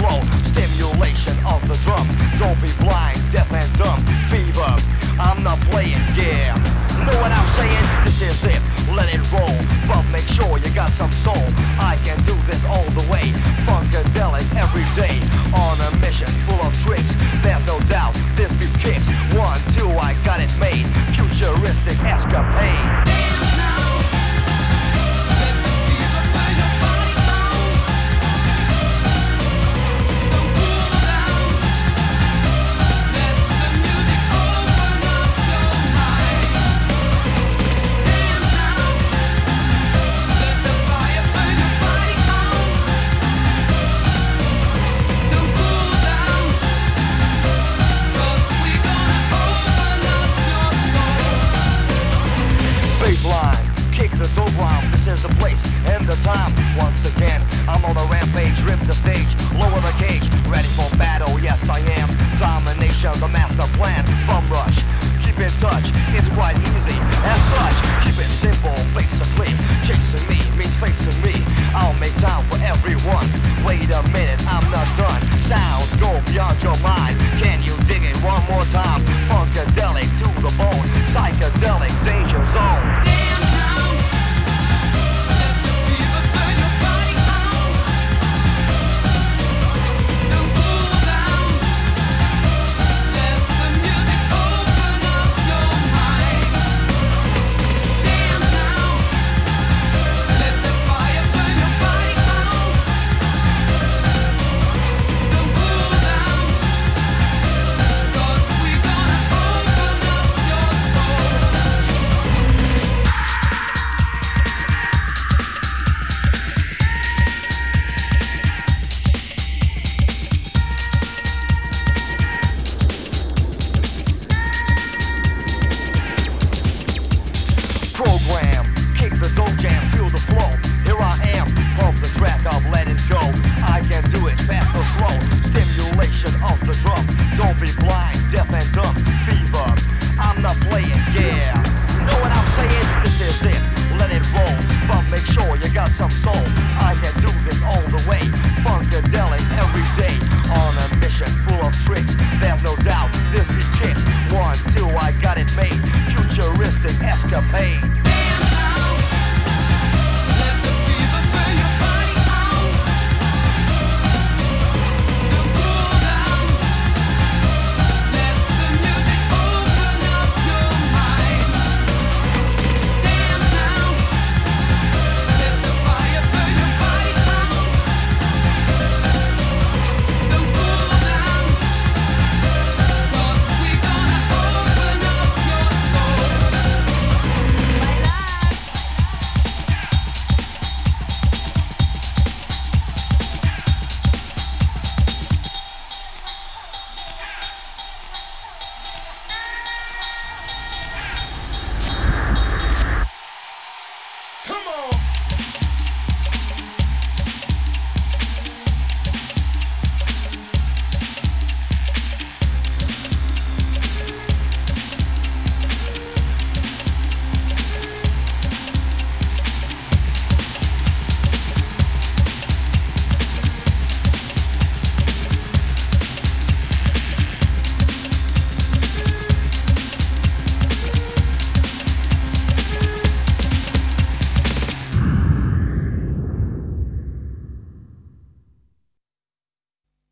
control. Stimulation of the drum. Don't be blind, deaf and dumb. Fever, I'm not playing, yeah. Know what I'm saying? This is it, let it roll. But make sure you got some soul. I can do this all the way. Funkadelic every day on a time. Once again, I'm on a rampage, rip the stage, lower the cage, ready for battle. Yes, I am. Domination, the master plan. Bum rush, keep in touch, it's quite easy. As such, keep it simple, basically. Chasing me means facing me. I'll make time for everyone. Wait a minute, I'm not done. Sounds go beyond your mind. Escapade.